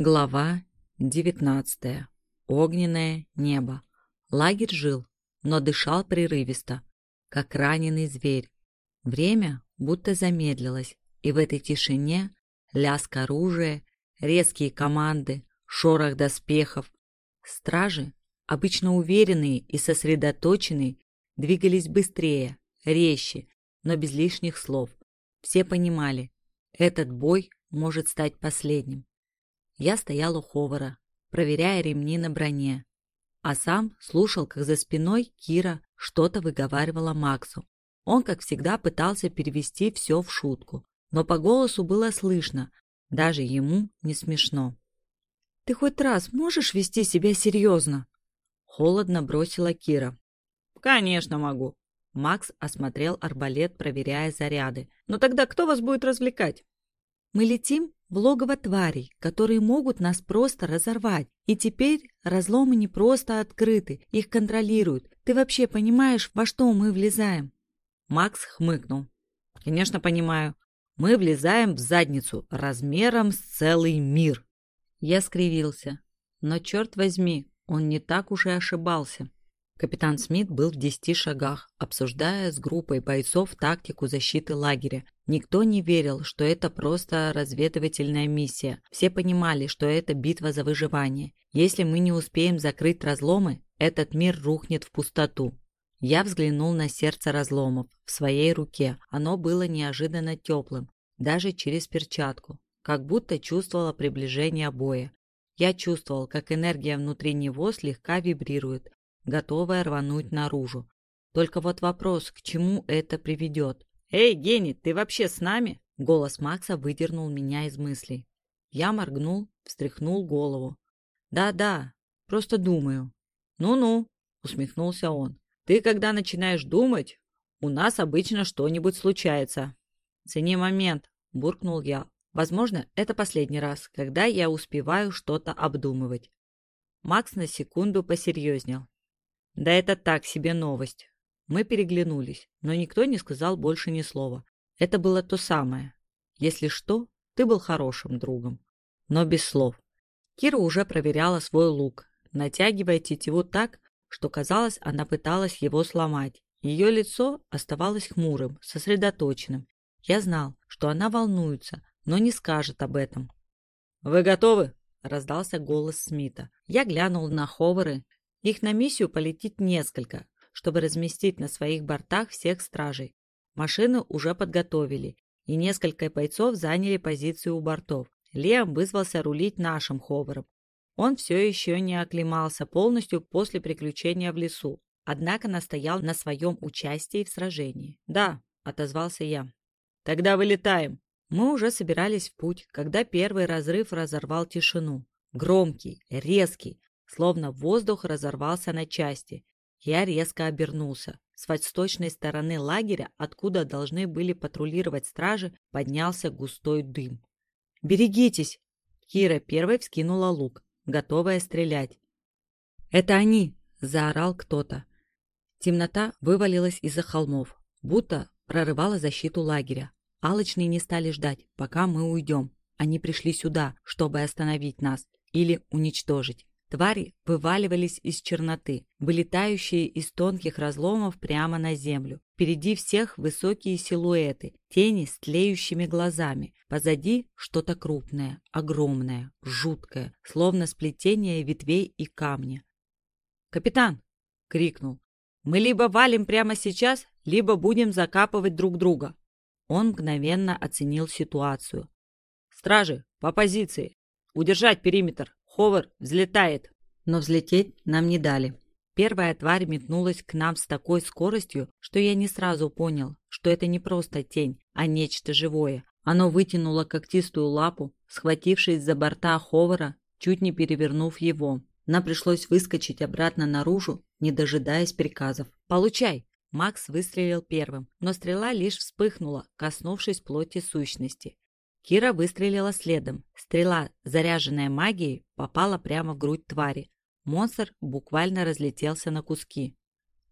Глава 19. Огненное небо. Лагерь жил, но дышал прерывисто, как раненый зверь. Время будто замедлилось, и в этой тишине лязг оружия, резкие команды, шорох доспехов. Стражи, обычно уверенные и сосредоточенные, двигались быстрее, резче, но без лишних слов. Все понимали, этот бой может стать последним. Я стоял у Ховара, проверяя ремни на броне, а сам слушал, как за спиной Кира что-то выговаривала Максу. Он, как всегда, пытался перевести все в шутку, но по голосу было слышно, даже ему не смешно. «Ты хоть раз можешь вести себя серьезно?» Холодно бросила Кира. «Конечно могу». Макс осмотрел арбалет, проверяя заряды. «Но тогда кто вас будет развлекать?» «Мы летим в логово тварей, которые могут нас просто разорвать. И теперь разломы не просто открыты, их контролируют. Ты вообще понимаешь, во что мы влезаем?» Макс хмыкнул. «Конечно, понимаю. Мы влезаем в задницу размером с целый мир». Я скривился. Но, черт возьми, он не так уж и ошибался. Капитан Смит был в десяти шагах, обсуждая с группой бойцов тактику защиты лагеря. Никто не верил, что это просто разведывательная миссия. Все понимали, что это битва за выживание. Если мы не успеем закрыть разломы, этот мир рухнет в пустоту. Я взглянул на сердце разломов в своей руке. Оно было неожиданно теплым, даже через перчатку, как будто чувствовало приближение боя. Я чувствовал, как энергия внутри него слегка вибрирует, готовая рвануть наружу. Только вот вопрос, к чему это приведет? «Эй, Гений, ты вообще с нами?» Голос Макса выдернул меня из мыслей. Я моргнул, встряхнул голову. «Да-да, просто думаю». «Ну-ну», — усмехнулся он. «Ты, когда начинаешь думать, у нас обычно что-нибудь случается». «Цени момент», — буркнул я. «Возможно, это последний раз, когда я успеваю что-то обдумывать». Макс на секунду посерьезнел. Да это так себе новость. Мы переглянулись, но никто не сказал больше ни слова. Это было то самое. Если что, ты был хорошим другом. Но без слов. Кира уже проверяла свой лук, натягивая тетиву так, что казалось, она пыталась его сломать. Ее лицо оставалось хмурым, сосредоточенным. Я знал, что она волнуется, но не скажет об этом. «Вы готовы?» – раздался голос Смита. Я глянул на Ховары их на миссию полетит несколько, чтобы разместить на своих бортах всех стражей. Машины уже подготовили, и несколько бойцов заняли позиции у бортов. Лем вызвался рулить нашим ховером. Он все еще не оклемался полностью после приключения в лесу, однако настоял на своем участии в сражении. «Да», — отозвался я. «Тогда вылетаем». Мы уже собирались в путь, когда первый разрыв разорвал тишину. Громкий, резкий, Словно воздух разорвался на части. Я резко обернулся. С восточной стороны лагеря, откуда должны были патрулировать стражи, поднялся густой дым. «Берегитесь!» Кира первой вскинула лук, готовая стрелять. «Это они!» – заорал кто-то. Темнота вывалилась из-за холмов, будто прорывала защиту лагеря. Алочные не стали ждать, пока мы уйдем. Они пришли сюда, чтобы остановить нас или уничтожить. Твари вываливались из черноты, вылетающие из тонких разломов прямо на землю. Впереди всех высокие силуэты, тени с тлеющими глазами. Позади что-то крупное, огромное, жуткое, словно сплетение ветвей и камня. «Капитан!» — крикнул. «Мы либо валим прямо сейчас, либо будем закапывать друг друга». Он мгновенно оценил ситуацию. «Стражи, по позиции! Удержать периметр! Ховар взлетает!» Но взлететь нам не дали. Первая тварь метнулась к нам с такой скоростью, что я не сразу понял, что это не просто тень, а нечто живое. Оно вытянуло когтистую лапу, схватившись за борта Ховара, чуть не перевернув его. Нам пришлось выскочить обратно наружу, не дожидаясь приказов. «Получай!» Макс выстрелил первым, но стрела лишь вспыхнула, коснувшись плоти сущности. Кира выстрелила следом. Стрела, заряженная магией, попала прямо в грудь твари. Монстр буквально разлетелся на куски.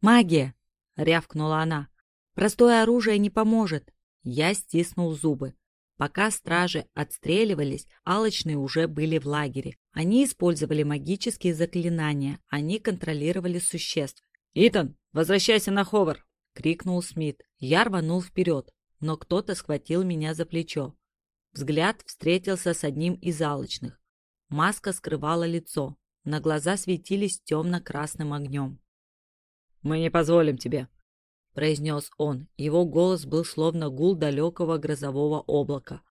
«Магия!» — рявкнула она. «Простое оружие не поможет!» Я стиснул зубы. Пока стражи отстреливались, алочные уже были в лагере. Они использовали магические заклинания, они контролировали существ. «Итан, возвращайся на Ховар!» — крикнул Смит. Я рванул вперед, но кто-то схватил меня за плечо. Взгляд встретился с одним из алочных. Маска скрывала лицо, на глаза светились темно-красным огнем. «Мы не позволим тебе», — произнес он. Его голос был словно гул далекого грозового облака.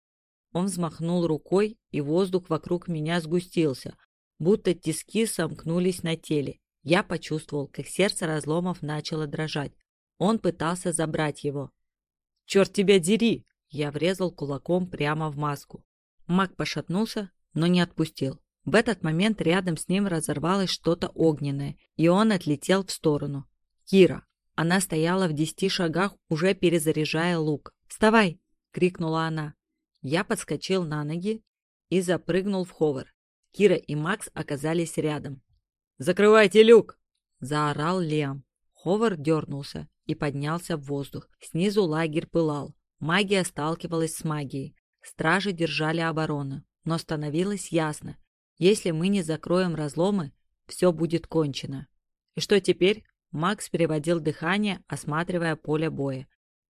Он взмахнул рукой, и воздух вокруг меня сгустился, будто тиски сомкнулись на теле. Я почувствовал, как сердце разломов начало дрожать. Он пытался забрать его. «Черт тебя дери!» Я врезал кулаком прямо в маску. Маг пошатнулся, но не отпустил. В этот момент рядом с ним разорвалось что-то огненное, и он отлетел в сторону. Кира. Она стояла в десяти шагах, уже перезаряжая лук. «Вставай!» — крикнула она. Я подскочил на ноги и запрыгнул в ховер. Кира и Макс оказались рядом. «Закрывайте люк!» — заорал Лем. Ховер дернулся и поднялся в воздух. Снизу лагерь пылал. Магия сталкивалась с магией. Стражи держали оборону. Но становилось ясно, если мы не закроем разломы, все будет кончено. И что теперь? Макс переводил дыхание, осматривая поле боя.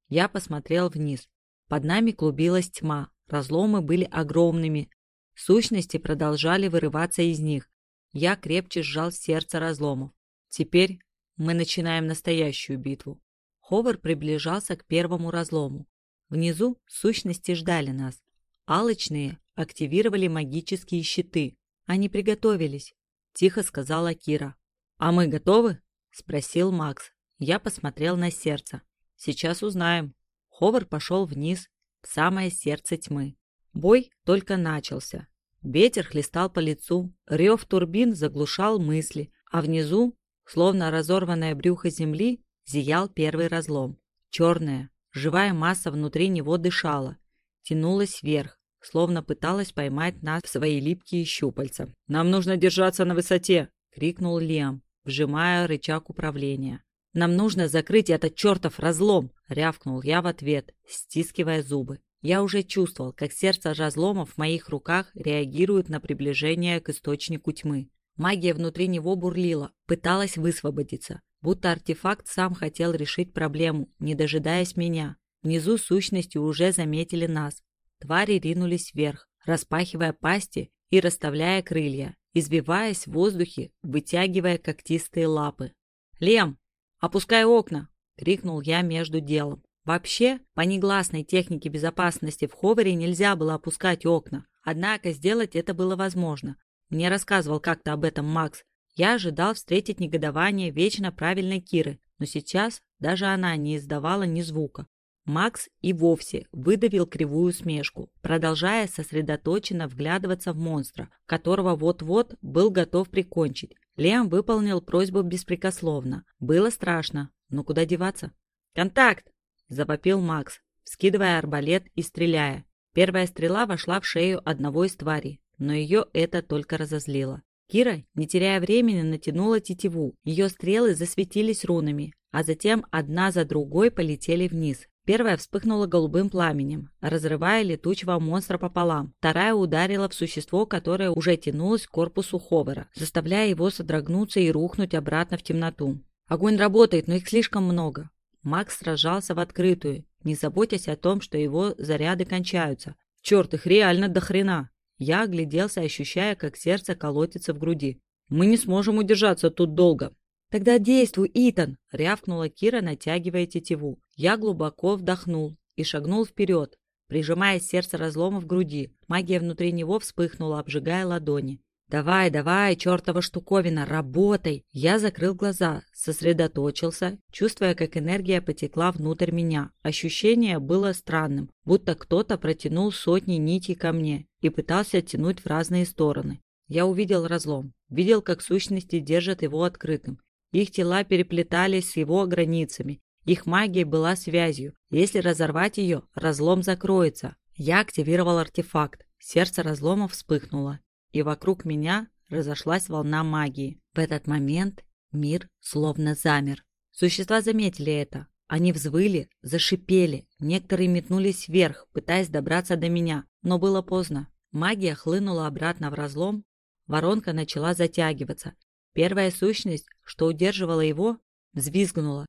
Я посмотрел вниз. Под нами клубилась тьма. Разломы были огромными. Сущности продолжали вырываться из них. Я крепче сжал сердце разломов. Теперь мы начинаем настоящую битву. Ховар приближался к первому разлому. Внизу сущности ждали нас. Алочные активировали магические щиты. Они приготовились, тихо сказала Кира. А мы готовы? спросил Макс. Я посмотрел на сердце. Сейчас узнаем. Ховар пошел вниз, в самое сердце тьмы. Бой только начался. Ветер хлестал по лицу, рев турбин заглушал мысли, а внизу, словно разорванное брюхо земли, зиял первый разлом. Черная, живая масса внутри него дышала, тянулась вверх, словно пыталась поймать нас в свои липкие щупальца. «Нам нужно держаться на высоте!» — крикнул Лиам, вжимая рычаг управления. «Нам нужно закрыть этот чертов разлом!» — рявкнул я в ответ, стискивая зубы. Я уже чувствовал, как сердце разлома в моих руках реагирует на приближение к источнику тьмы. Магия внутри него бурлила, пыталась высвободиться, будто артефакт сам хотел решить проблему, не дожидаясь меня. Внизу сущности уже заметили нас, Твари ринулись вверх, распахивая пасти и расставляя крылья, извиваясь в воздухе, вытягивая когтистые лапы. «Лем, опускай окна!» — крикнул я между делом. Вообще, по негласной технике безопасности в ховере нельзя было опускать окна, однако сделать это было возможно. Мне рассказывал как-то об этом Макс. Я ожидал встретить негодование вечно правильной Киры, но сейчас даже она не издавала ни звука. Макс и вовсе выдавил кривую смешку, продолжая сосредоточенно вглядываться в монстра, которого вот-вот был готов прикончить. Лем выполнил просьбу беспрекословно. Было страшно, но куда деваться? «Контакт!» – завопил Макс, вскидывая арбалет и стреляя. Первая стрела вошла в шею одного из тварей, но ее это только разозлило. Кира, не теряя времени, натянула тетиву. Ее стрелы засветились рунами, а затем одна за другой полетели вниз, Первая вспыхнула голубым пламенем, разрывая летучего монстра пополам. Вторая ударила в существо, которое уже тянулось к корпусу Ховера, заставляя его содрогнуться и рухнуть обратно в темноту. Огонь работает, но их слишком много. Макс сражался в открытую, не заботясь о том, что его заряды кончаются. Черт, их реально до хрена. Я огляделся, ощущая, как сердце колотится в груди. Мы не сможем удержаться тут долго. «Тогда действуй, Итан!» — рявкнула Кира, натягивая тетиву. Я глубоко вдохнул и шагнул вперед, прижимая сердце разлома в груди. Магия внутри него вспыхнула, обжигая ладони. «Давай, давай, чертова штуковина, работай!» Я закрыл глаза, сосредоточился, чувствуя, как энергия потекла внутрь меня. Ощущение было странным, будто кто-то протянул сотни нитей ко мне и пытался тянуть в разные стороны. Я увидел разлом, видел, как сущности держат его открытым, их тела переплетались с его границами. Их магия была связью. Если разорвать ее, разлом закроется. Я активировал артефакт. Сердце разлома вспыхнуло. И вокруг меня разошлась волна магии. В этот момент мир словно замер. Существа заметили это. Они взвыли, зашипели, некоторые метнулись вверх, пытаясь добраться до меня, но было поздно. Магия хлынула обратно в разлом, воронка начала затягиваться. Первая сущность, что удерживала его, взвизгнула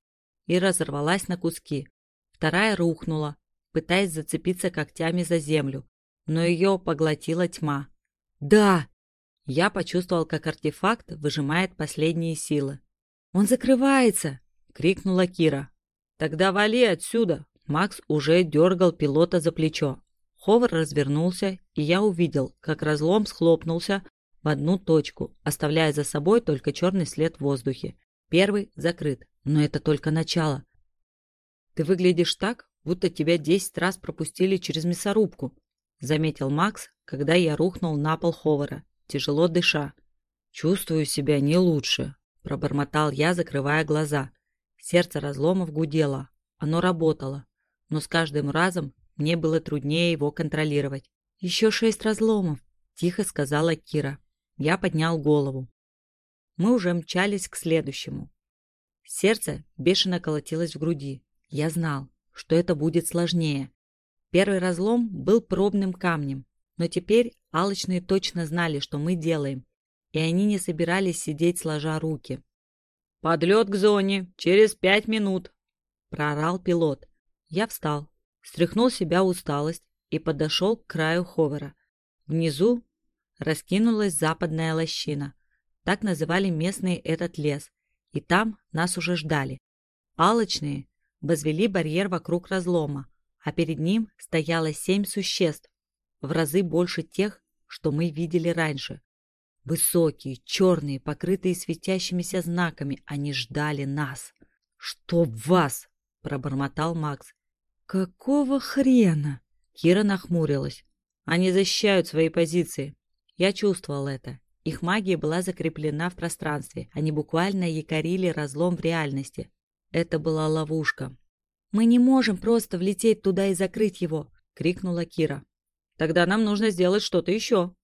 и разорвалась на куски. Вторая рухнула, пытаясь зацепиться когтями за землю, но ее поглотила тьма. «Да!» Я почувствовал, как артефакт выжимает последние силы. «Он закрывается!» — крикнула Кира. «Тогда вали отсюда!» Макс уже дергал пилота за плечо. Ховар развернулся, и я увидел, как разлом схлопнулся в одну точку, оставляя за собой только черный след в воздухе. Первый закрыт, но это только начало. «Ты выглядишь так, будто тебя десять раз пропустили через мясорубку», заметил Макс, когда я рухнул на пол Ховара, тяжело дыша. «Чувствую себя не лучше», пробормотал я, закрывая глаза. Сердце разломов гудело. Оно работало. Но с каждым разом мне было труднее его контролировать. «Еще шесть разломов», – тихо сказала Кира. Я поднял голову. Мы уже мчались к следующему. Сердце бешено колотилось в груди. Я знал, что это будет сложнее. Первый разлом был пробным камнем, но теперь алочные точно знали, что мы делаем, и они не собирались сидеть сложа руки. «Подлет к зоне! Через пять минут!» — проорал пилот. Я встал, стряхнул себя усталость и подошел к краю ховера. Внизу раскинулась западная лощина. Так называли местные этот лес. И там нас уже ждали. Алочные возвели барьер вокруг разлома, а перед ним стояло семь существ, в разы больше тех, что мы видели раньше. Высокие, черные, покрытые светящимися знаками, они ждали нас. «Что в вас?» – пробормотал Макс. «Какого хрена?» Кира нахмурилась. «Они защищают свои позиции». Я чувствовал это. Их магия была закреплена в пространстве. Они буквально якорили разлом в реальности. Это была ловушка. «Мы не можем просто влететь туда и закрыть его!» — крикнула Кира. «Тогда нам нужно сделать что-то еще!»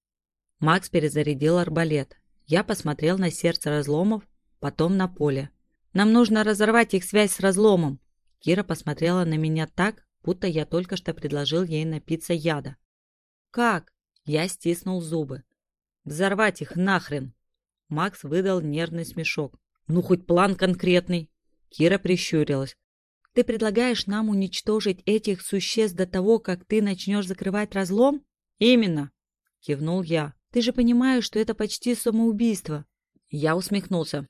Макс перезарядил арбалет. Я посмотрел на сердце разломов, потом на поле. «Нам нужно разорвать их связь с разломом!» Кира посмотрела на меня так, будто я только что предложил ей напиться яда. «Как?» Я стиснул зубы. «Взорвать их нахрен!» Макс выдал нервный смешок. «Ну, хоть план конкретный!» Кира прищурилась. «Ты предлагаешь нам уничтожить этих существ до того, как ты начнешь закрывать разлом?» «Именно!» — кивнул я. Ты же понимаешь, что это почти самоубийство. Я усмехнулся.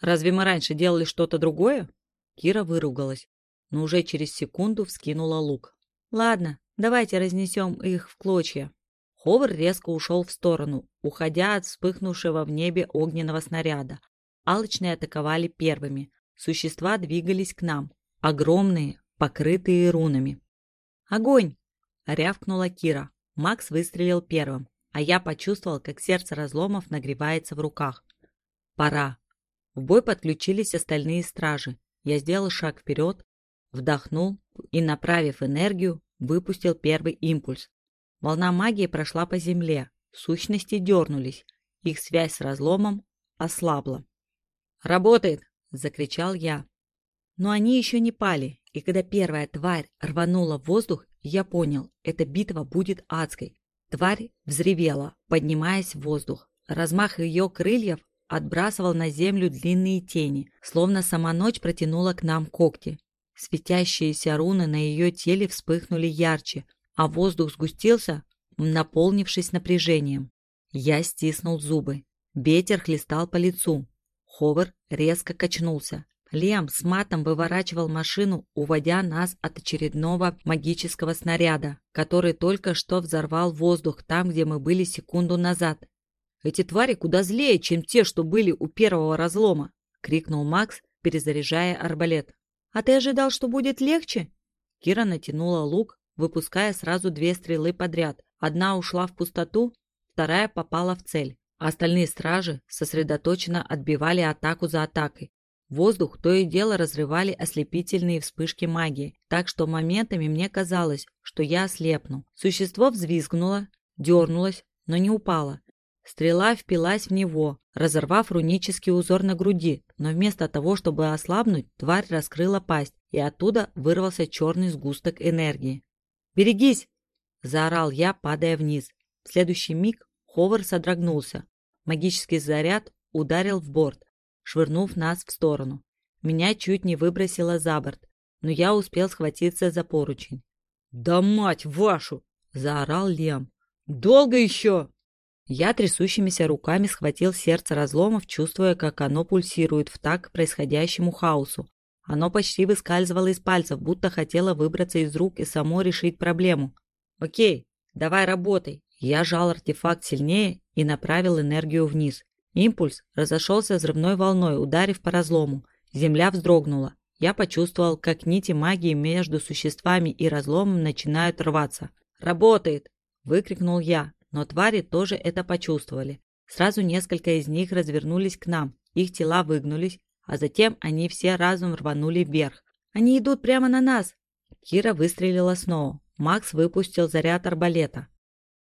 Разве мы раньше делали что-то другое? Кира выругалась, но уже через секунду вскинула лук. Ладно, давайте разнесем их в клочья. Ховар резко ушел в сторону, уходя от вспыхнувшего в небе огненного снаряда. Алочные атаковали первыми. Существа двигались к нам, огромные, покрытые рунами. «Огонь!» — рявкнула Кира. Макс выстрелил первым а я почувствовал, как сердце разломов нагревается в руках. Пора. В бой подключились остальные стражи. Я сделал шаг вперед, вдохнул и, направив энергию, выпустил первый импульс. Волна магии прошла по земле, сущности дернулись, их связь с разломом ослабла. «Работает!» — закричал я. Но они еще не пали, и когда первая тварь рванула в воздух, я понял, эта битва будет адской. Тварь взревела, поднимаясь в воздух. Размах ее крыльев отбрасывал на землю длинные тени, словно сама ночь протянула к нам когти. Светящиеся руны на ее теле вспыхнули ярче, а воздух сгустился, наполнившись напряжением. Я стиснул зубы. Ветер хлестал по лицу. Ховар резко качнулся. Лем с матом выворачивал машину, уводя нас от очередного магического снаряда, который только что взорвал воздух там, где мы были секунду назад. «Эти твари куда злее, чем те, что были у первого разлома!» — крикнул Макс, перезаряжая арбалет. «А ты ожидал, что будет легче?» Кира натянула лук, выпуская сразу две стрелы подряд. Одна ушла в пустоту, вторая попала в цель. Остальные стражи сосредоточенно отбивали атаку за атакой. Воздух то и дело разрывали ослепительные вспышки магии, так что моментами мне казалось, что я ослепну. Существо взвизгнуло, дернулось, но не упало. Стрела впилась в него, разорвав рунический узор на груди, но вместо того, чтобы ослабнуть, тварь раскрыла пасть, и оттуда вырвался черный сгусток энергии. «Берегись!» – заорал я, падая вниз. В следующий миг Ховар содрогнулся. Магический заряд ударил в борт, швырнув нас в сторону. Меня чуть не выбросило за борт, но я успел схватиться за поручень. «Да мать вашу!» – заорал Лем. «Долго еще?» Я трясущимися руками схватил сердце разломов, чувствуя, как оно пульсирует в так происходящему хаосу. Оно почти выскальзывало из пальцев, будто хотело выбраться из рук и само решить проблему. «Окей, давай работай!» Я жал артефакт сильнее и направил энергию вниз. Импульс разошелся взрывной волной, ударив по разлому. Земля вздрогнула. Я почувствовал, как нити магии между существами и разломом начинают рваться. «Работает!» – выкрикнул я, но твари тоже это почувствовали. Сразу несколько из них развернулись к нам, их тела выгнулись, а затем они все разом рванули вверх. «Они идут прямо на нас!» Кира выстрелила снова. Макс выпустил заряд арбалета.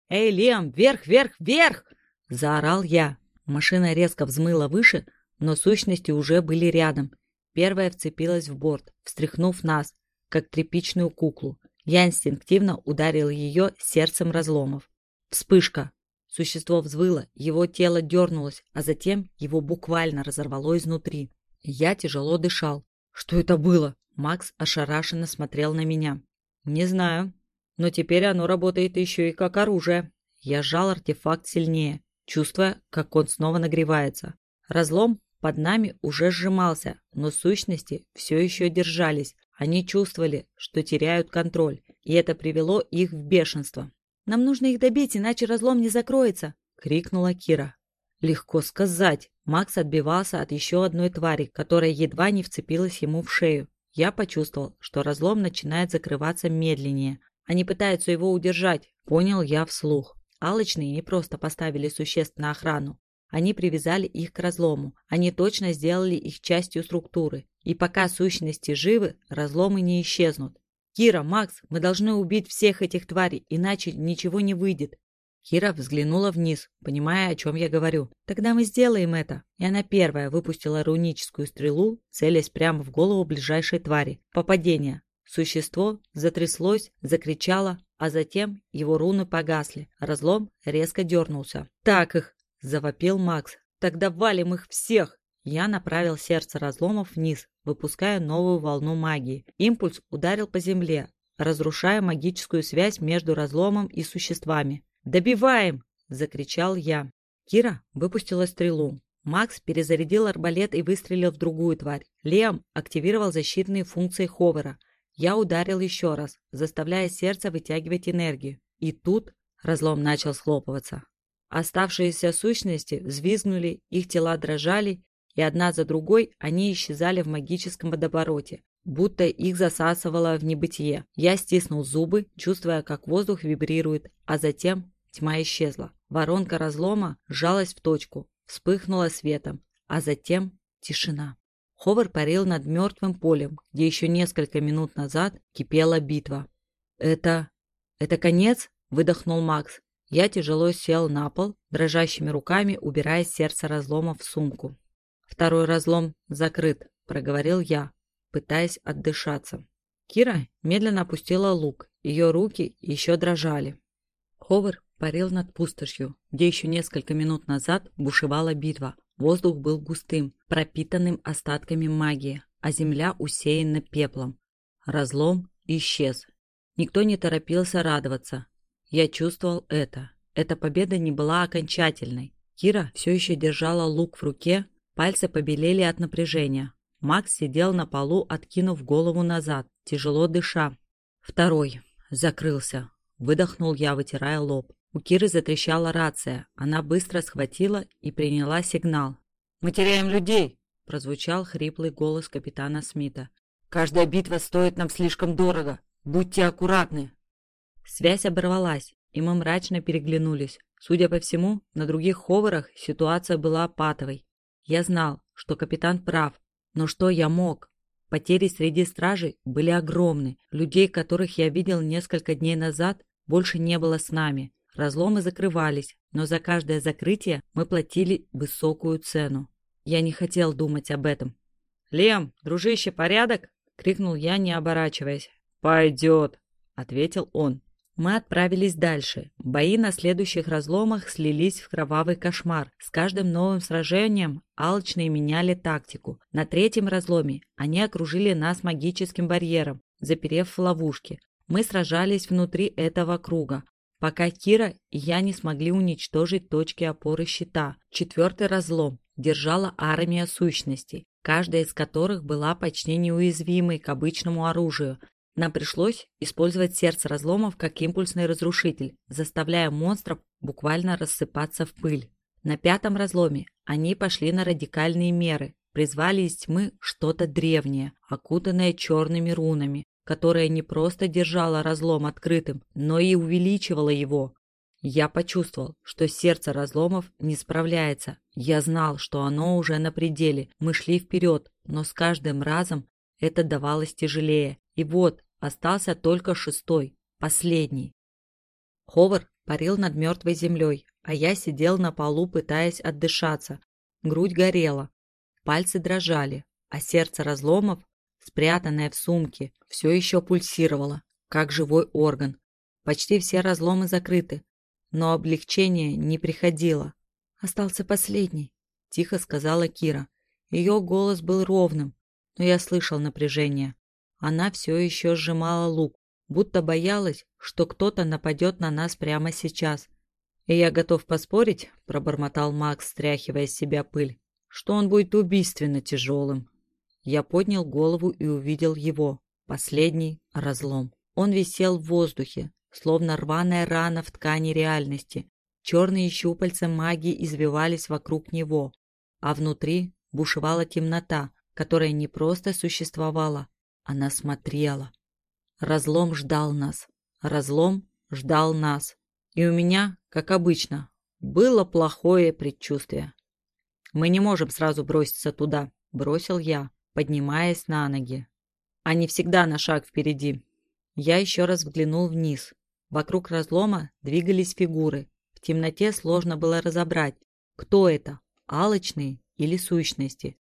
«Эй, Лем, вверх, вверх, вверх!» – заорал я. Машина резко взмыла выше, но сущности уже были рядом. Первая вцепилась в борт, встряхнув нас, как тряпичную куклу. Я инстинктивно ударил ее сердцем разломов. Вспышка. Существо взвыло, его тело дернулось, а затем его буквально разорвало изнутри. Я тяжело дышал. «Что это было?» Макс ошарашенно смотрел на меня. «Не знаю. Но теперь оно работает еще и как оружие». Я сжал артефакт сильнее, чувствуя, как он снова нагревается. Разлом под нами уже сжимался, но сущности все еще держались. Они чувствовали, что теряют контроль, и это привело их в бешенство. Нам нужно их добить, иначе разлом не закроется!» — крикнула Кира. Легко сказать. Макс отбивался от еще одной твари, которая едва не вцепилась ему в шею. Я почувствовал, что разлом начинает закрываться медленнее. Они пытаются его удержать, понял я вслух. Алочные не просто поставили существ на охрану. Они привязали их к разлому. Они точно сделали их частью структуры. И пока сущности живы, разломы не исчезнут. «Кира, Макс, мы должны убить всех этих тварей, иначе ничего не выйдет». Кира взглянула вниз, понимая, о чем я говорю. «Тогда мы сделаем это». И она первая выпустила руническую стрелу, целясь прямо в голову ближайшей твари. Попадение. Существо затряслось, закричало, а затем его руны погасли. Разлом резко дернулся. «Так их!» – завопил Макс. «Тогда валим их всех!» Я направил сердце разломов вниз, выпуская новую волну магии. Импульс ударил по земле, разрушая магическую связь между разломом и существами. «Добиваем!» – закричал я. Кира выпустила стрелу. Макс перезарядил арбалет и выстрелил в другую тварь. Лем активировал защитные функции Ховера. Я ударил еще раз, заставляя сердце вытягивать энергию. И тут разлом начал схлопываться. Оставшиеся сущности взвизгнули, их тела дрожали, и одна за другой они исчезали в магическом водовороте, будто их засасывало в небытие. Я стиснул зубы, чувствуя, как воздух вибрирует, а затем тьма исчезла. Воронка разлома сжалась в точку, вспыхнула светом, а затем тишина. Ховар парил над мертвым полем, где еще несколько минут назад кипела битва. «Это... это конец?» – выдохнул Макс. Я тяжело сел на пол, дрожащими руками убирая сердце разлома в сумку. «Второй разлом закрыт», — проговорил я, пытаясь отдышаться. Кира медленно опустила лук, ее руки еще дрожали. Ховер парил над пустошью, где еще несколько минут назад бушевала битва. Воздух был густым, пропитанным остатками магии, а земля усеяна пеплом. Разлом исчез. Никто не торопился радоваться. Я чувствовал это. Эта победа не была окончательной. Кира все еще держала лук в руке, Пальцы побелели от напряжения. Макс сидел на полу, откинув голову назад, тяжело дыша. Второй. Закрылся. Выдохнул я, вытирая лоб. У Киры затрещала рация. Она быстро схватила и приняла сигнал. «Мы теряем людей!» – прозвучал хриплый голос капитана Смита. «Каждая битва стоит нам слишком дорого. Будьте аккуратны!» Связь оборвалась, и мы мрачно переглянулись. Судя по всему, на других ховерах ситуация была патовой. Я знал, что капитан прав, но что я мог? Потери среди стражей были огромны. Людей, которых я видел несколько дней назад, больше не было с нами. Разломы закрывались, но за каждое закрытие мы платили высокую цену. Я не хотел думать об этом. «Лем, дружище, порядок?» — крикнул я, не оборачиваясь. «Пойдет», — ответил он. Мы отправились дальше. Бои на следующих разломах слились в кровавый кошмар. С каждым новым сражением алчные меняли тактику. На третьем разломе они окружили нас магическим барьером, заперев в ловушке. Мы сражались внутри этого круга, пока Кира и я не смогли уничтожить точки опоры щита. Четвертый разлом держала армия сущностей, каждая из которых была почти неуязвимой к обычному оружию, нам пришлось использовать сердце разломов как импульсный разрушитель, заставляя монстров буквально рассыпаться в пыль. На пятом разломе они пошли на радикальные меры, призвали из тьмы что-то древнее, окутанное черными рунами, которое не просто держало разлом открытым, но и увеличивало его. Я почувствовал, что сердце разломов не справляется. Я знал, что оно уже на пределе. Мы шли вперед, но с каждым разом это давалось тяжелее. И вот, остался только шестой, последний. Ховар парил над мертвой землей, а я сидел на полу, пытаясь отдышаться. Грудь горела, пальцы дрожали, а сердце разломов, спрятанное в сумке, все еще пульсировало, как живой орган. Почти все разломы закрыты, но облегчение не приходило. «Остался последний», — тихо сказала Кира. Ее голос был ровным, но я слышал напряжение. Она все еще сжимала лук, будто боялась, что кто-то нападет на нас прямо сейчас. «И я готов поспорить», — пробормотал Макс, стряхивая с себя пыль, «что он будет убийственно тяжелым». Я поднял голову и увидел его, последний разлом. Он висел в воздухе, словно рваная рана в ткани реальности. Черные щупальца магии извивались вокруг него, а внутри бушевала темнота, которая не просто существовала, она смотрела. Разлом ждал нас. Разлом ждал нас. И у меня, как обычно, было плохое предчувствие. «Мы не можем сразу броситься туда», — бросил я, поднимаясь на ноги. «Они всегда на шаг впереди». Я еще раз взглянул вниз. Вокруг разлома двигались фигуры. В темноте сложно было разобрать, кто это, алочные или сущности.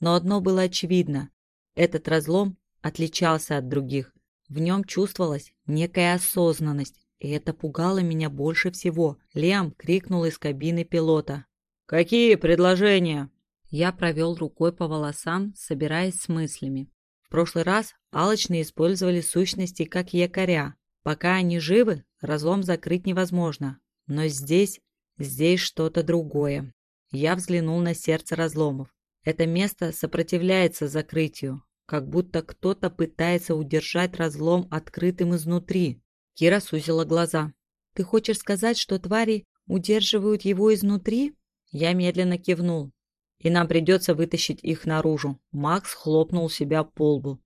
Но одно было очевидно. Этот разлом отличался от других. В нем чувствовалась некая осознанность, и это пугало меня больше всего. Лиам крикнул из кабины пилота. «Какие предложения?» Я провел рукой по волосам, собираясь с мыслями. В прошлый раз алочные использовали сущности как якоря. Пока они живы, разлом закрыть невозможно. Но здесь, здесь что-то другое. Я взглянул на сердце разломов. Это место сопротивляется закрытию, как будто кто-то пытается удержать разлом открытым изнутри. Кира сузила глаза. «Ты хочешь сказать, что твари удерживают его изнутри?» Я медленно кивнул. «И нам придется вытащить их наружу». Макс хлопнул себя по лбу.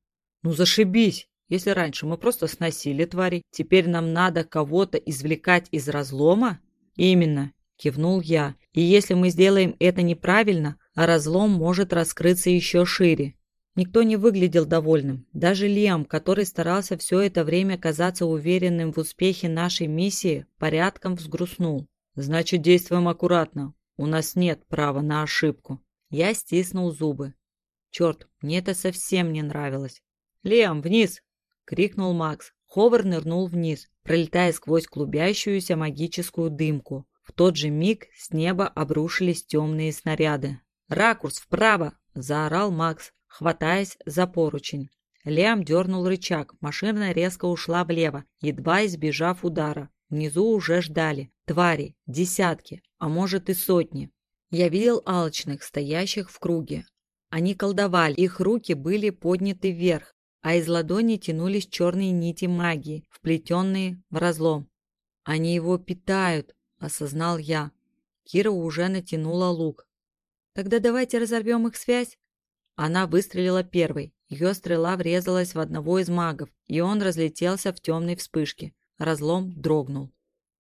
«Ну зашибись! Если раньше мы просто сносили твари, теперь нам надо кого-то извлекать из разлома?» «Именно», — кивнул я. «И если мы сделаем это неправильно, разлом может раскрыться еще шире. Никто не выглядел довольным. Даже Лиам, который старался все это время казаться уверенным в успехе нашей миссии, порядком взгрустнул. «Значит, действуем аккуратно. У нас нет права на ошибку». Я стиснул зубы. Черт, мне это совсем не нравилось. «Лиам, вниз!» — крикнул Макс. Ховар нырнул вниз, пролетая сквозь клубящуюся магическую дымку. В тот же миг с неба обрушились темные снаряды. «Ракурс вправо!» — заорал Макс хватаясь за поручень. Лиам дернул рычаг, машина резко ушла влево, едва избежав удара. Внизу уже ждали. Твари, десятки, а может и сотни. Я видел алчных, стоящих в круге. Они колдовали, их руки были подняты вверх, а из ладони тянулись черные нити магии, вплетенные в разлом. «Они его питают», — осознал я. Кира уже натянула лук. «Тогда давайте разорвем их связь», она выстрелила первой. Ее стрела врезалась в одного из магов, и он разлетелся в темной вспышке. Разлом дрогнул.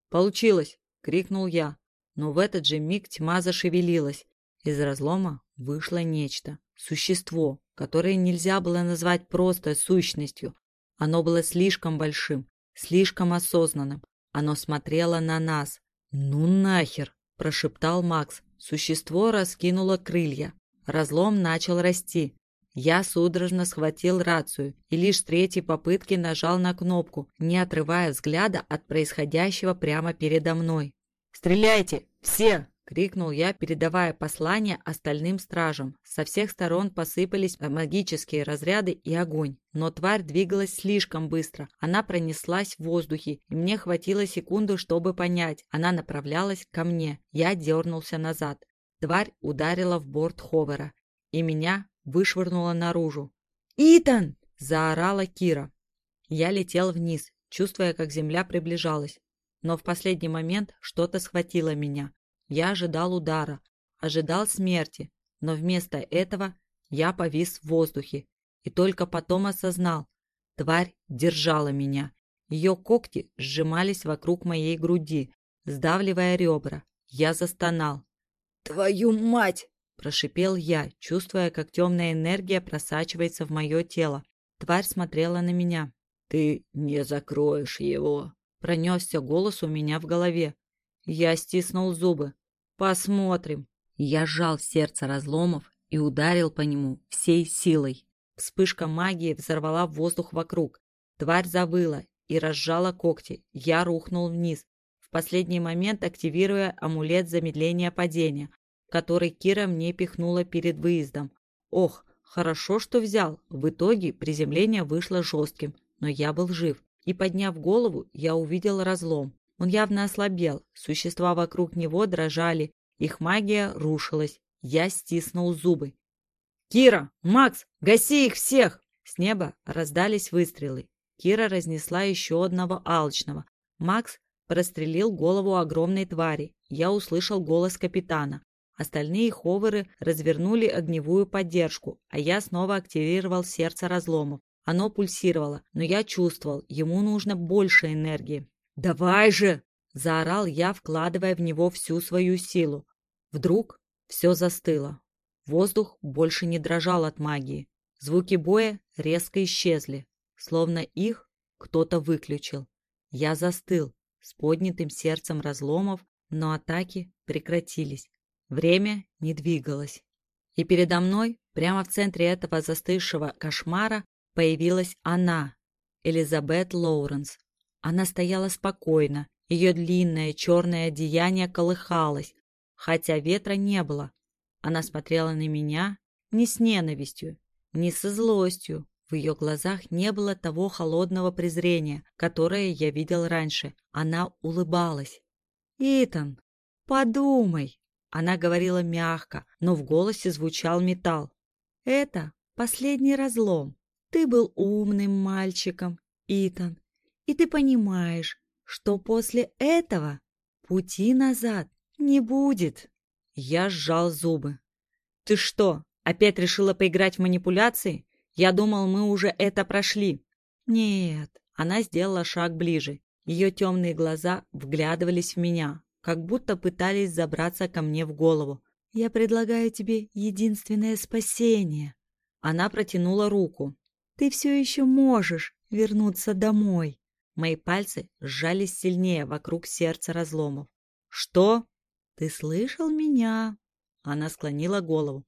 «Получилось!» — крикнул я. Но в этот же миг тьма зашевелилась. Из разлома вышло нечто. Существо, которое нельзя было назвать просто сущностью. Оно было слишком большим, слишком осознанным. Оно смотрело на нас, «Ну нахер!» – прошептал Макс. Существо раскинуло крылья. Разлом начал расти. Я судорожно схватил рацию и лишь третьей попытки нажал на кнопку, не отрывая взгляда от происходящего прямо передо мной. «Стреляйте! Все!» — крикнул я, передавая послание остальным стражам. Со всех сторон посыпались магические разряды и огонь. Но тварь двигалась слишком быстро. Она пронеслась в воздухе, и мне хватило секунды, чтобы понять. Она направлялась ко мне. Я дернулся назад. Тварь ударила в борт ховера, и меня вышвырнула наружу. «Итан!» – заорала Кира. Я летел вниз, чувствуя, как земля приближалась. Но в последний момент что-то схватило меня. Я ожидал удара, ожидал смерти, но вместо этого я повис в воздухе и только потом осознал. Тварь держала меня. Ее когти сжимались вокруг моей груди, сдавливая ребра. Я застонал. «Твою мать!» Прошипел я, чувствуя, как темная энергия просачивается в мое тело. Тварь смотрела на меня. «Ты не закроешь его!» Пронесся голос у меня в голове. Я стиснул зубы. «Посмотрим!» Я сжал сердце разломов и ударил по нему всей силой. Вспышка магии взорвала воздух вокруг. Тварь завыла и разжала когти. Я рухнул вниз, в последний момент активируя амулет замедления падения который Кира мне пихнула перед выездом. Ох, хорошо, что взял. В итоге приземление вышло жестким, но я был жив. И подняв голову, я увидел разлом. Он явно ослабел, существа вокруг него дрожали, их магия рушилась. Я стиснул зубы. «Кира! Макс! Гаси их всех!» С неба раздались выстрелы. Кира разнесла еще одного алчного. Макс прострелил голову огромной твари. Я услышал голос капитана. Остальные ховеры развернули огневую поддержку, а я снова активировал сердце разломов. Оно пульсировало, но я чувствовал, ему нужно больше энергии. «Давай же!» – заорал я, вкладывая в него всю свою силу. Вдруг все застыло. Воздух больше не дрожал от магии. Звуки боя резко исчезли, словно их кто-то выключил. Я застыл с поднятым сердцем разломов, но атаки прекратились. Время не двигалось. И передо мной, прямо в центре этого застывшего кошмара, появилась она, Элизабет Лоуренс. Она стояла спокойно, ее длинное черное одеяние колыхалось, хотя ветра не было. Она смотрела на меня не с ненавистью, не со злостью. В ее глазах не было того холодного презрения, которое я видел раньше. Она улыбалась. «Итан, подумай!» Она говорила мягко, но в голосе звучал металл. «Это последний разлом. Ты был умным мальчиком, Итан, и ты понимаешь, что после этого пути назад не будет». Я сжал зубы. «Ты что, опять решила поиграть в манипуляции? Я думал, мы уже это прошли». «Нет». Она сделала шаг ближе. Ее темные глаза вглядывались в меня, как будто пытались забраться ко мне в голову. «Я предлагаю тебе единственное спасение». Она протянула руку. «Ты все еще можешь вернуться домой». Мои пальцы сжались сильнее вокруг сердца разломов. «Что?» «Ты слышал меня?» Она склонила голову.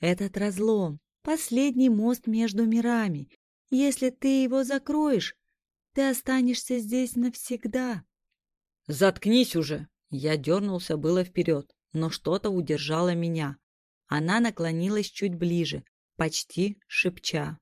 «Этот разлом — последний мост между мирами. Если ты его закроешь, ты останешься здесь навсегда». «Заткнись уже!» Я дернулся было вперед, но что-то удержало меня. Она наклонилась чуть ближе, почти шепча.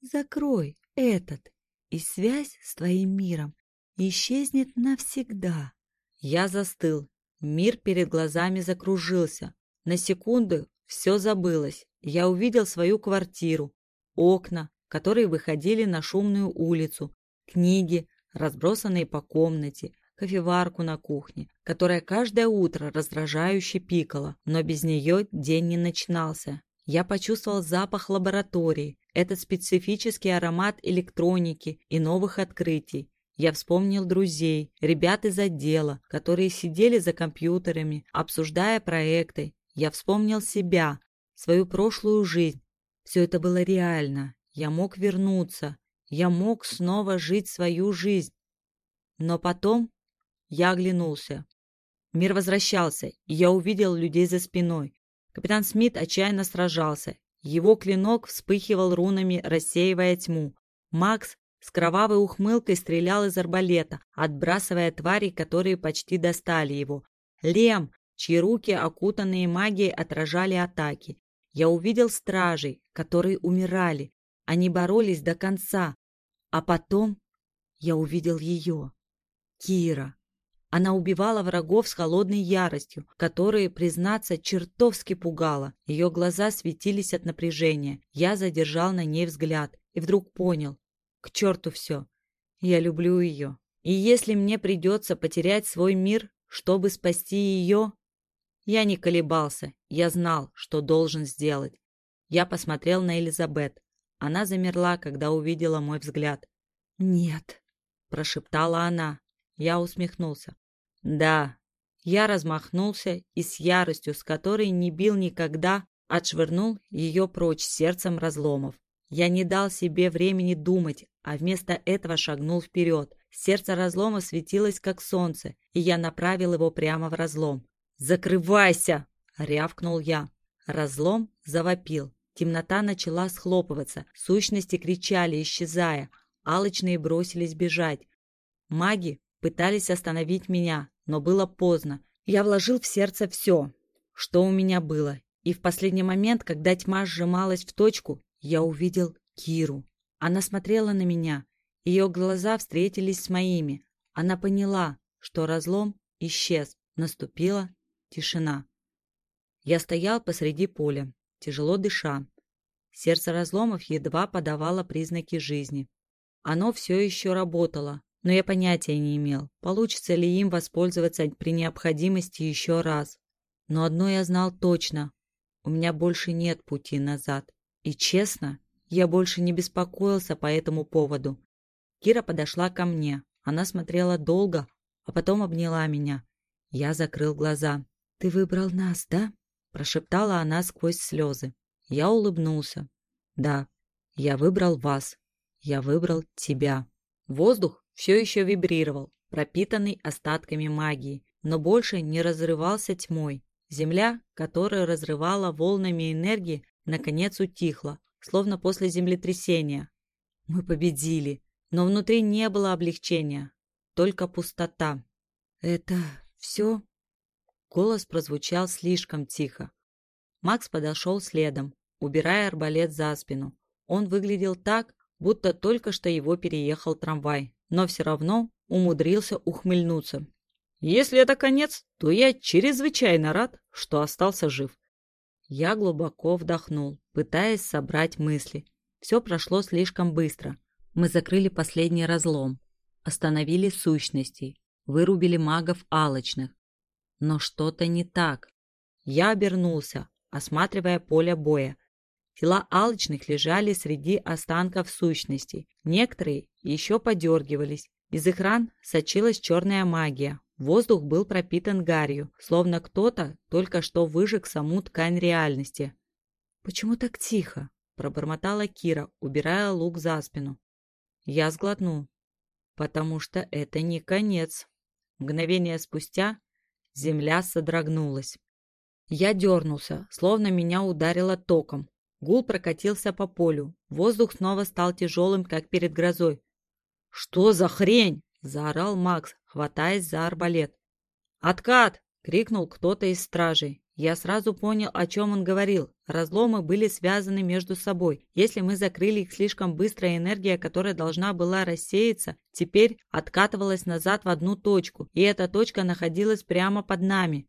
«Закрой этот, и связь с твоим миром исчезнет навсегда». Я застыл. Мир перед глазами закружился. На секунду все забылось. Я увидел свою квартиру, окна, которые выходили на шумную улицу, книги, разбросанные по комнате, кофеварку на кухне, которая каждое утро раздражающе пикала, но без нее день не начинался. Я почувствовал запах лаборатории, этот специфический аромат электроники и новых открытий. Я вспомнил друзей, ребят из отдела, которые сидели за компьютерами, обсуждая проекты. Я вспомнил себя, свою прошлую жизнь. Все это было реально. Я мог вернуться. Я мог снова жить свою жизнь. Но потом я оглянулся. Мир возвращался, и я увидел людей за спиной. Капитан Смит отчаянно сражался. Его клинок вспыхивал рунами, рассеивая тьму. Макс с кровавой ухмылкой стрелял из арбалета, отбрасывая тварей, которые почти достали его. Лем, чьи руки, окутанные магией, отражали атаки. Я увидел стражей, которые умирали. Они боролись до конца. А потом я увидел ее. Кира. Она убивала врагов с холодной яростью, которая, признаться, чертовски пугала. Ее глаза светились от напряжения. Я задержал на ней взгляд и вдруг понял. К черту все. Я люблю ее. И если мне придется потерять свой мир, чтобы спасти ее... Я не колебался. Я знал, что должен сделать. Я посмотрел на Элизабет. Она замерла, когда увидела мой взгляд. «Нет», — прошептала она. Я усмехнулся. Да, я размахнулся и с яростью, с которой не бил никогда, отшвырнул ее прочь сердцем разломов. Я не дал себе времени думать, а вместо этого шагнул вперед. Сердце разлома светилось, как солнце, и я направил его прямо в разлом. «Закрывайся!» — рявкнул я. Разлом завопил. Темнота начала схлопываться, сущности кричали, исчезая. Алочные бросились бежать. Маги Пытались остановить меня, но было поздно. Я вложил в сердце все, что у меня было. И в последний момент, когда тьма сжималась в точку, я увидел Киру. Она смотрела на меня. Ее глаза встретились с моими. Она поняла, что разлом исчез. Наступила тишина. Я стоял посреди поля, тяжело дыша. Сердце разломов едва подавало признаки жизни. Оно все еще работало, но я понятия не имел, получится ли им воспользоваться при необходимости еще раз. Но одно я знал точно. У меня больше нет пути назад. И честно, я больше не беспокоился по этому поводу. Кира подошла ко мне. Она смотрела долго, а потом обняла меня. Я закрыл глаза. «Ты выбрал нас, да?» Прошептала она сквозь слезы. Я улыбнулся. «Да, я выбрал вас. Я выбрал тебя». Воздух все еще вибрировал, пропитанный остатками магии, но больше не разрывался тьмой. Земля, которая разрывала волнами энергии, наконец утихла, словно после землетрясения. Мы победили, но внутри не было облегчения, только пустота. «Это все?» Голос прозвучал слишком тихо. Макс подошел следом, убирая арбалет за спину. Он выглядел так, будто только что его переехал трамвай но все равно умудрился ухмыльнуться. «Если это конец, то я чрезвычайно рад, что остался жив». Я глубоко вдохнул, пытаясь собрать мысли. Все прошло слишком быстро. Мы закрыли последний разлом, остановили сущностей, вырубили магов алочных. Но что-то не так. Я обернулся, осматривая поле боя. Тела алчных лежали среди останков сущностей. Некоторые еще подергивались. Из их ран сочилась черная магия. Воздух был пропитан гарью, словно кто-то только что выжег саму ткань реальности. «Почему так тихо?» – пробормотала Кира, убирая лук за спину. Я сглотнул. «Потому что это не конец». Мгновение спустя земля содрогнулась. Я дернулся, словно меня ударило током. Гул прокатился по полю. Воздух снова стал тяжелым, как перед грозой. «Что за хрень?» – заорал Макс, хватаясь за арбалет. «Откат!» – крикнул кто-то из стражей. Я сразу понял, о чем он говорил. Разломы были связаны между собой. Если мы закрыли их слишком быстро, энергия, которая должна была рассеяться, теперь откатывалась назад в одну точку, и эта точка находилась прямо под нами.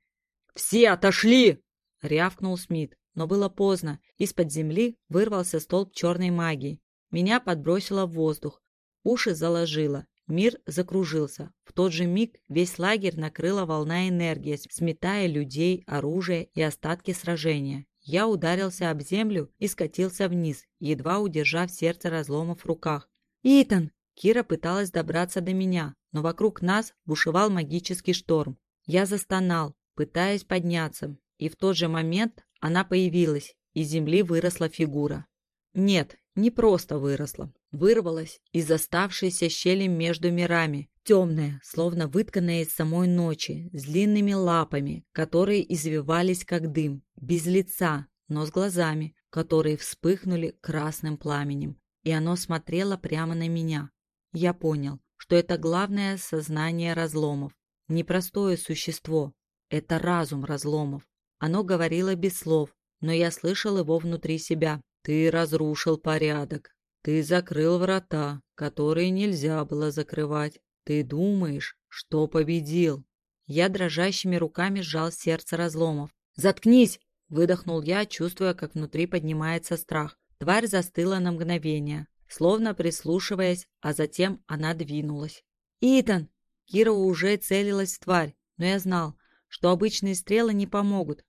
«Все отошли!» — рявкнул Смит. Но было поздно. Из-под земли вырвался столб черной магии. Меня подбросило в воздух. Уши заложило. Мир закружился. В тот же миг весь лагерь накрыла волна энергии, сметая людей, оружие и остатки сражения. Я ударился об землю и скатился вниз, едва удержав сердце разломов в руках. «Итан!» Кира пыталась добраться до меня, но вокруг нас бушевал магический шторм. Я застонал, пытаясь подняться, и в тот же момент она появилась, из земли выросла фигура. Нет, не просто выросла. вырвалась из оставшейся щели между мирами, темная, словно вытканная из самой ночи, с длинными лапами, которые извивались как дым, без лица, но с глазами, которые вспыхнули красным пламенем. И оно смотрело прямо на меня. Я понял, что это главное сознание разломов. Непростое существо. Это разум разломов. Оно говорило без слов, но я слышал его внутри себя. «Ты разрушил порядок. Ты закрыл врата, которые нельзя было закрывать. Ты думаешь, что победил?» Я дрожащими руками сжал сердце разломов. «Заткнись!» – выдохнул я, чувствуя, как внутри поднимается страх. Тварь застыла на мгновение, словно прислушиваясь, а затем она двинулась. «Итан!» Кира уже целилась в тварь, но я знал, что обычные стрелы не помогут.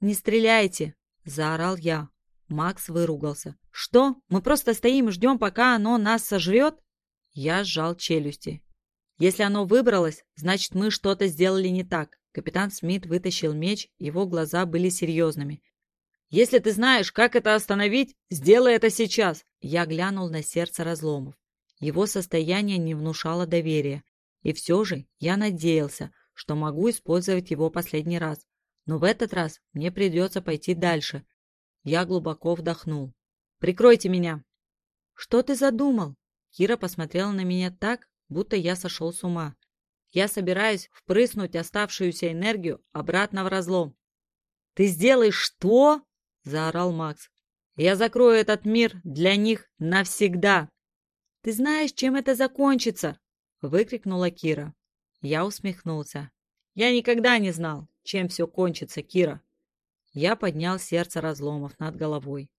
«Не стреляйте!» – заорал я. Макс выругался. «Что? Мы просто стоим и ждем, пока оно нас сожрет?» Я сжал челюсти. «Если оно выбралось, значит, мы что-то сделали не так». Капитан Смит вытащил меч, его глаза были серьезными. «Если ты знаешь, как это остановить, сделай это сейчас!» Я глянул на сердце разломов. Его состояние не внушало доверия. И все же я надеялся, что могу использовать его последний раз. Но в этот раз мне придется пойти дальше. Я глубоко вдохнул. «Прикройте меня!» «Что ты задумал?» Кира посмотрела на меня так, будто я сошел с ума. «Я собираюсь впрыснуть оставшуюся энергию обратно в разлом». «Ты сделаешь что?» – заорал Макс. «Я закрою этот мир для них навсегда!» «Ты знаешь, чем это закончится?» – выкрикнула Кира. Я усмехнулся. «Я никогда не знал, чем все кончится, Кира!» Я поднял сердце разломов над головой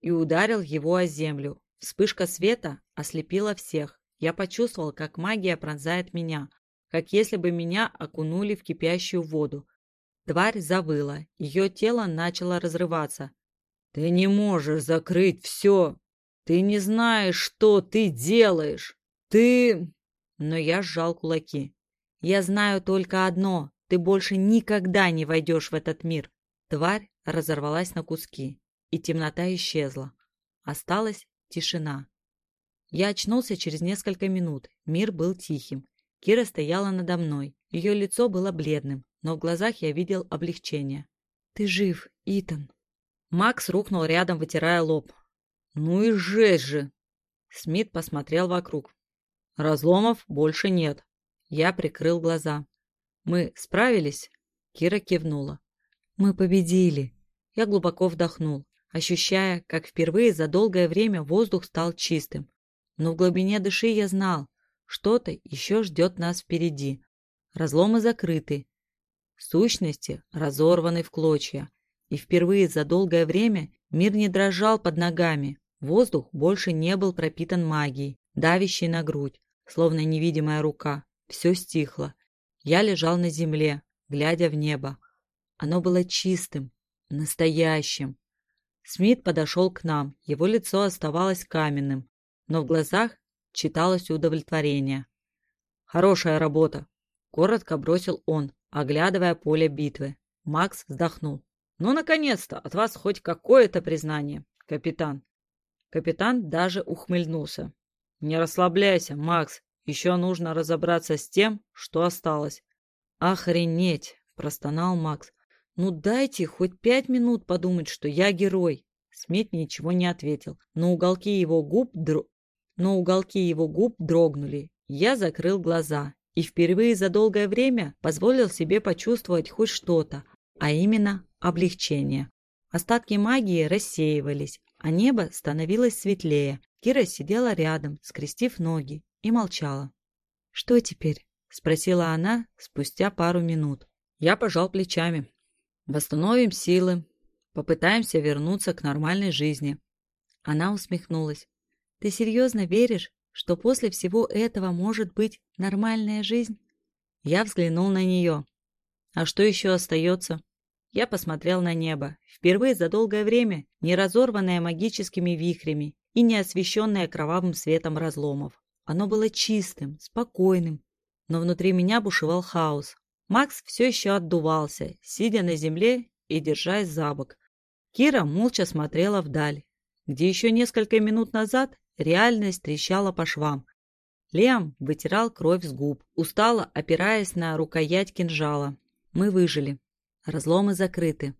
и ударил его о землю. Вспышка света ослепила всех. Я почувствовал, как магия пронзает меня, как если бы меня окунули в кипящую воду. Тварь завыла, ее тело начало разрываться. «Ты не можешь закрыть все! Ты не знаешь, что ты делаешь! Ты...» Но я сжал кулаки. «Я знаю только одно. Ты больше никогда не войдешь в этот мир. Тварь разорвалась на куски, и темнота исчезла. Осталась тишина. Я очнулся через несколько минут. Мир был тихим. Кира стояла надо мной. Ее лицо было бледным, но в глазах я видел облегчение. «Ты жив, Итан!» Макс рухнул рядом, вытирая лоб. «Ну и жесть же!» Смит посмотрел вокруг. «Разломов больше нет». Я прикрыл глаза. «Мы справились?» Кира кивнула. Мы победили. Я глубоко вдохнул, ощущая, как впервые за долгое время воздух стал чистым. Но в глубине души я знал, что-то еще ждет нас впереди. Разломы закрыты, сущности разорваны в клочья. И впервые за долгое время мир не дрожал под ногами. Воздух больше не был пропитан магией, давящей на грудь, словно невидимая рука. Все стихло. Я лежал на земле, глядя в небо, оно было чистым, настоящим. Смит подошел к нам, его лицо оставалось каменным, но в глазах читалось удовлетворение. «Хорошая работа!» – коротко бросил он, оглядывая поле битвы. Макс вздохнул. «Ну, наконец-то! От вас хоть какое-то признание, капитан!» Капитан даже ухмыльнулся. «Не расслабляйся, Макс. Еще нужно разобраться с тем, что осталось». «Охренеть!» – простонал Макс. «Ну дайте хоть пять минут подумать, что я герой!» Смит ничего не ответил, но уголки его губ, др... но уголки его губ дрогнули. Я закрыл глаза и впервые за долгое время позволил себе почувствовать хоть что-то, а именно облегчение. Остатки магии рассеивались, а небо становилось светлее. Кира сидела рядом, скрестив ноги, и молчала. «Что теперь?» – спросила она спустя пару минут. Я пожал плечами. Восстановим силы, попытаемся вернуться к нормальной жизни. Она усмехнулась. Ты серьезно веришь, что после всего этого может быть нормальная жизнь? Я взглянул на нее. А что еще остается? Я посмотрел на небо. Впервые за долгое время не разорванное магическими вихрями и не освещенное кровавым светом разломов. Оно было чистым, спокойным, но внутри меня бушевал хаос. Макс все еще отдувался, сидя на земле и держась за бок. Кира молча смотрела вдаль, где еще несколько минут назад реальность трещала по швам. Лем вытирал кровь с губ, устало опираясь на рукоять кинжала. Мы выжили. Разломы закрыты.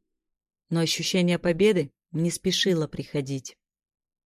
Но ощущение победы не спешило приходить.